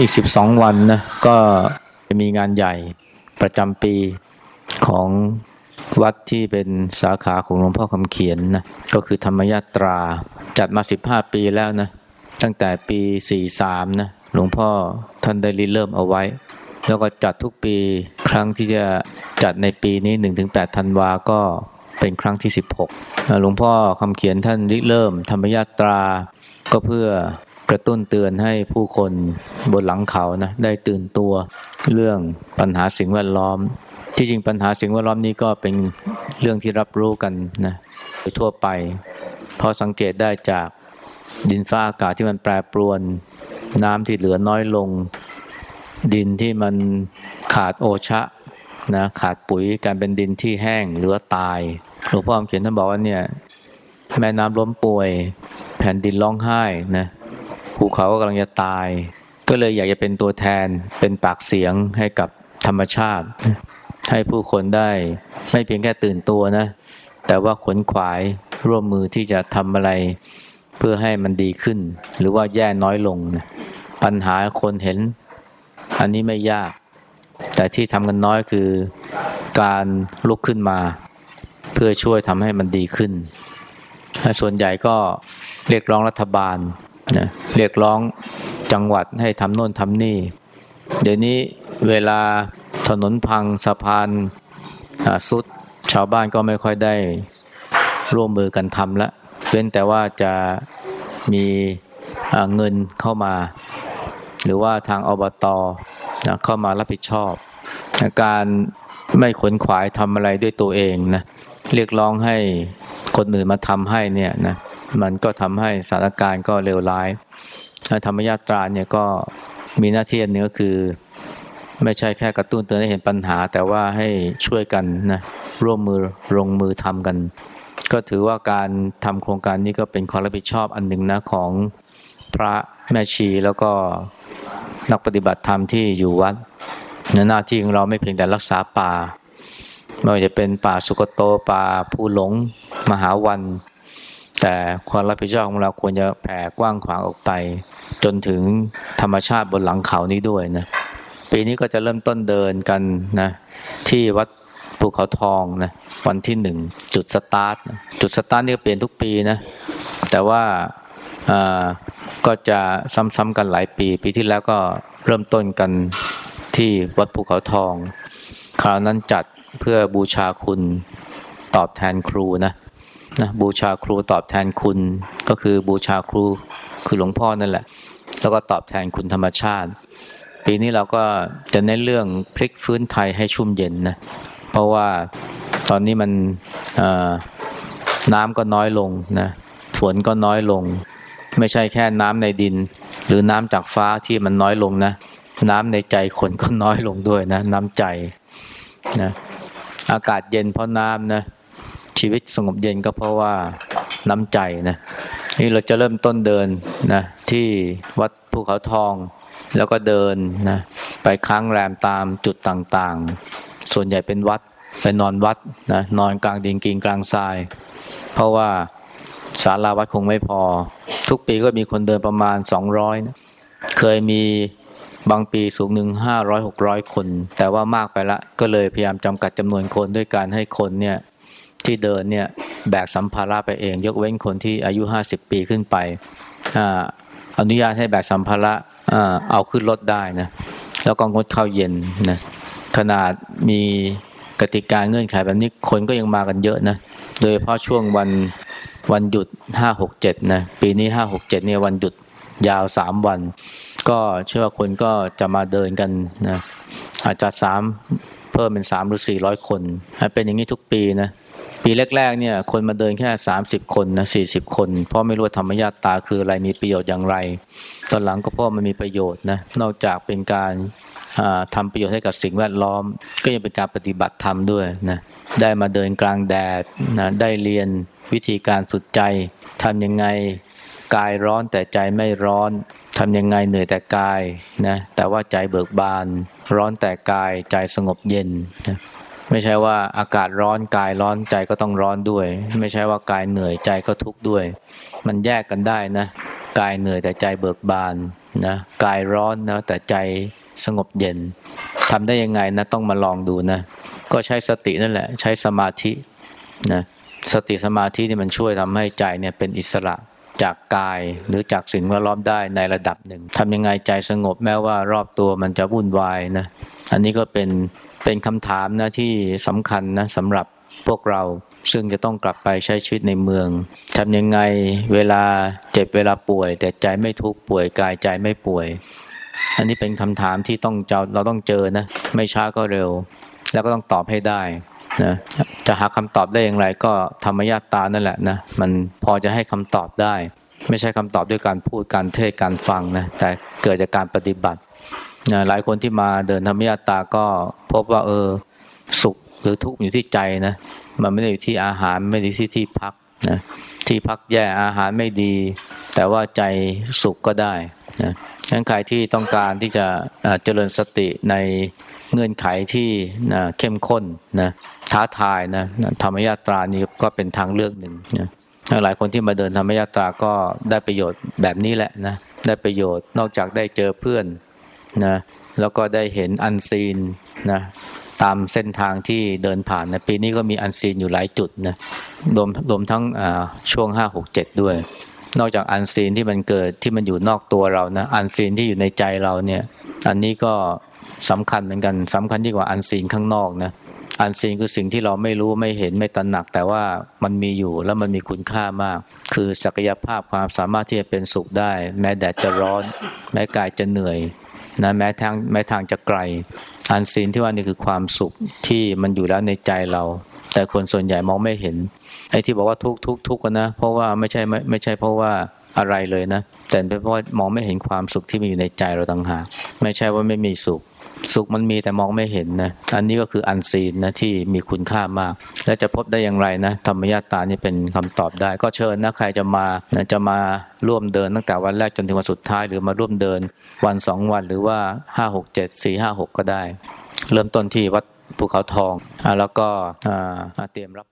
อีกสิบสองวันนะก็จะมีงานใหญ่ประจำปีของวัดที่เป็นสาขาของหลวงพ่อคำเขียนนะก็คือธรรมยาตรา จัดมาสิบห้าปีแล้วนะ ตั้งแต่ปีสี่สามนะหลวงพ่อท่านได้ริเริ่มเอาไว้ แล้วก็จัดทุกปีครั้งที่จะจัดในปีนี้หนึ่งถึงแปดธันวาก็เป็นครั้งที่สิบหกหลวงพ่อคำเขียนท่านริเริ่มธรรมยาตรา ก็เพื่อ กระตุ้นเตือนให้ผู้คนบนหลังเขานะได้ตื่นตัวเรื่องปัญหาสิ่งแวดล้อม ที่จริงปัญหาสิ่งแวดล้อมนี้ก็เป็นเรื่องที่รับรู้กันนะโดยทั่วไป พอสังเกตได้จากดินฟ้าอากาศที่มันแปรปรวน น้ำที่เหลือน้อยลง ดินที่มันขาดโอชะนะขาดปุ๋ยการเป็นดินที่แห้งหรือว่าตายหลวงพ่อเขียนท่านบอกว่าเนี่ย แม่น้ำล้มป่วย แผ่นดินร้องไห้นะ ภูเขากำลังจะตาย ก็เลยอยากจะเป็นตัวแทนเป็นปากเสียงให้กับธรรมชาติ ให้ผู้คนได้ไม่เพียงแค่ตื่นตัวนะ แต่ว่าขนขวายร่วมมือที่จะทำอะไรเพื่อให้มันดีขึ้น หรือว่าแย่น้อยลงนะปัญหาคนเห็น อันนี้ไม่ยาก แต่ที่ทำกันน้อยคือการลุกขึ้นมา เพื่อช่วยทำให้มันดีขึ้น ส่วนใหญ่ก็เรียกร้องรัฐบาล นะเรียกร้องจังหวัดให้ทำโน่นทำนี่ เดี๋ยวนี้เวลาถนนพังสะพานสุดชาวบ้านก็ไม่ค่อยได้ร่วมมือกันทำละเว้นแต่ว่าจะมีเงินเข้ามา หรือว่าทางอบตนะเข้ามารับผิดชอบ การไม่ขนขวายทำอะไรด้วยตัวเองนะเรียกร้องให้คนอื่นมาทำให้เนี่ยนะ มันก็ทำให้สถานการณ์ก็เลวร้ายธรรมญาตราเนี่ยก็มีหน้าที่อันนึงก็คือ ไม่ใช่แค่กระตุ้นเตือนให้เห็นปัญหา แต่ว่าให้ช่วยกันนะร่วมมือลงมือทำกัน ก็ถือว่าการทำโครงการนี้ก็เป็นความรับผิดชอบอันหนึ่งนะของพระแม่ชีแล้วก็นักปฏิบัติธรรมที่อยู่วัดหน้าที่ของเราไม่เพียงแต่รักษาป่าไม่ว่าจะเป็นป่าสุกโตป่าผู้หลง มหาวัน แต่ความรับผิดชอบของเราควรจะแผ่กว้างขวางออกไป จนถึงธรรมชาติบนหลังเขานี้ด้วยนะ ปีนี้ก็จะเริ่มต้นเดินกันนะ ที่วัดภูเขาทองนะวันที่หนึ่งจุดสตาร์ทจุดสตาร์ทนี่เปลี่ยนทุกปีนะ แต่ว่าอ่าก็จะซ้ำๆกันหลายปี ปีที่แล้วก็เริ่มต้นกันที่วัดภูเขาทอง คราวนั้นจัดเพื่อบูชาคุณตอบแทนครูนะ นะบูชาครูตอบแทนคุณ ก็คือบูชาครูคือหลวงพ่อนั่นแหละ แล้วก็ตอบแทนคุณธรรมชาติ ปีนี้เราก็จะในเรื่องพลิกฟื้นไทยให้ชุ่มเย็นนะ เพราะว่าตอนนี้มันน้ำก็น้อยลงนะฝนก็น้อยลง ไม่ใช่แค่น้ำในดิน หรือน้ำจากฟ้าที่มันน้อยลงนะ น้ำในใจคนก็น้อยลงด้วยนะ น้ำใจนะอากาศเย็นเพราะน้ำนะ ชีวิตสงบเย็นก็เพราะว่าน้ำใจนะนี่เราจะเริ่มต้นเดินนะที่วัดภูเขาทอง แล้วก็เดินนะไปค้างแรมตามจุดต่างๆ ส่วนใหญ่เป็นวัดไปนอนวัดนะนอนกลางดินกินกลางทราย เพราะว่าศาลาวัดคงไม่พอ ทุกปีก็มีคนเดินประมาณสองร้อยเคยมีบางปีสูงหนึ่งห้าร้อยหกร้อยคน แต่ว่ามากไปละ ก็เลยพยายามจำกัดจำนวนคนด้วยการให้คนเนี่ย ที่เดินเนี่ยแบกสัมภาระไปเอง ยกเว้นคนที่อายุห้าสิบปีขึ้นไปออนุญาตให้แบกสัมภาระเอาขึ้นรถได้นะแล้วก็งดข้าวเย็นนะขนาดมีกติกาเงื่อนไขแบบนี้คนก็ยังมากันเยอะนะโดยเฉพาะช่วงวันวันหยุดห้าหกเจ็ดนะปีนี้ห้าหกเจ็ดเนี่ยวันหยุดยาวสามวัน ก็เชื่อว่าคนก็จะมาเดินกันนะอาจจะสามเพิ่มเป็นสามหรือสี่ร้อยคน เป็นอย่างนี้ทุกปีนะ ปีแรกๆเนี่ย คนมาเดินแค่สามสิบคนนะสี่สิบคน เพราะไม่รู้ธรรมญาตาคืออะไรมีประโยชน์อย่างไร ตอนหลังก็เพราะมันมีประโยชน์นะนอกจากเป็นการทำประโยชน์ให้กับสิ่งแวดล้อม ก็ยังเป็นการปฏิบัติธรรมด้วยนะได้มาเดินกลางแดดนะได้เรียนวิธีการฝึกใจทำยังไงกายร้อนแต่ใจไม่ร้อนทำยังไงเหนื่อยแต่กายนะแต่ว่าใจเบิกบาน ร้อนแต่กายใจสงบเย็นนะ ไม่ใช่ว่าอากาศร้อนกายร้อนใจก็ต้องร้อนด้วย ไม่ใช่ว่ากายเหนื่อยใจก็ทุกข์ด้วย มันแยกกันได้นะกายเหนื่อยแต่ใจเบิกบานนะกายร้อนนะแต่ใจสงบเย็นทำได้ยังไงนะต้องมาลองดูนะก็ใช้สตินั่นแหละ ใช้สมาธินะสติสมาธินี่มันช่วยทำให้ใจเนี่ยเป็นอิสระจากกายหรือจากสิ่งแวดล้อมได้ในระดับหนึ่งทำยังไงใจสงบแม้ว่ารอบตัวมันจะวุ่นวายนะอันนี้ก็เป็น เป็นคำถามนะที่สำคัญนะสำหรับพวกเราซึ่งจะต้องกลับไปใช้ชีวิตในเมืองทำยังไงเวลาเจ็บเวลาป่วย แต่ใจไม่ทุกข์ป่วยกายใจไม่ป่วย อันนี้เป็นคำถามที่ต้องเจาเราต้องเจอนะ ไม่ช้าก็เร็ว แล้วก็ต้องตอบให้ได้นะจะหาคำตอบได้อย่างไร ก็ธรรมญาตานั่นแหละนะมันพอจะให้คำตอบได้ ไม่ใช่คำตอบด้วยการพูดการเทศการฟังนะแต่เกิดจากการปฏิบัติ นะหลายคนที่มาเดินธรรมญาตาก็พบว่า เออ สุขหรือทุกข์อยู่ที่ใจนะมันไม่ได้อยู่ที่อาหารไม่ได้ที่ที่พักนะที่พักแย่อาหารไม่ดี แต่ว่าใจสุขก็ได้นะฉะนั้นใครที่ต้องการที่จะเจริญสติในเงื่อนไขที่นะเข้มข้นนะท้าทายนะธรรมยาตรานี้ก็เป็นทางเลือกหนึ่งนะหลายคนที่มาเดินธรรมยาตราก็ได้ประโยชน์แบบนี้แหละนะได้ประโยชน์นอกจากได้เจอเพื่อน นะแล้วก็ได้เห็น unseen นะตามเส้นทางที่เดินผ่านนะปีนี้ก็มี unseen อยู่หลายจุดนะรวมรวมทั้งช่วงห้าหกเจ็ดด้วย นอกจาก unseen ที่มันเกิดที่มันอยู่นอกตัวเรานะ unseen ที่อยู่ในใจเราเนี่ย อันนี้ก็สำคัญเหมือนกันสำคัญยิ่งกว่าอันซีนข้างนอกนะอันซีนคือสิ่งที่เราไม่รู้ไม่เห็นไม่ตระหนัก แต่ว่ามันมีอยู่แล้วมันมีคุณค่ามาก คือศักยภาพความสามารถที่จะเป็นสุขได้ แม้แดดจะร้อน แม้กายจะเหนื่อย นะแม้ทางแม้ทางจะไกลอันซีนที่ว่านี่คือความสุขที่มันอยู่แล้วในใจเรา แต่คนส่วนใหญ่มองไม่เห็นไอ้ที่บอกว่าทุกทุกทุกนะ เพราะว่าไม่ใช่ไม่ไม่ใช่เพราะว่าอะไรเลยนะ แต่เป็นเพราะมองไม่เห็นความสุขที่มีอยู่ในใจเราต่างหากไม่ใช่ว่าไม่มีสุข สุขมันมีแต่มองไม่เห็นนะ อันนี้ก็คืออันซีนนะที่มีคุณค่ามาก และจะพบได้อย่างไรนะธรรมญาตานี่เป็นคำตอบได้ ก็เชิญนะใครจะมานะจะมาร่วมเดินตั้งแต่วันแรกจนถึงวันสุดท้าย หรือมาร่วมเดินวันสองวันหรือว่าห้าหกเจ็ดสี่ห้าหกก็ได้ เริ่มต้นที่วัดภูเขาทองอ่าแล้วก็อ่าเตรียมรับ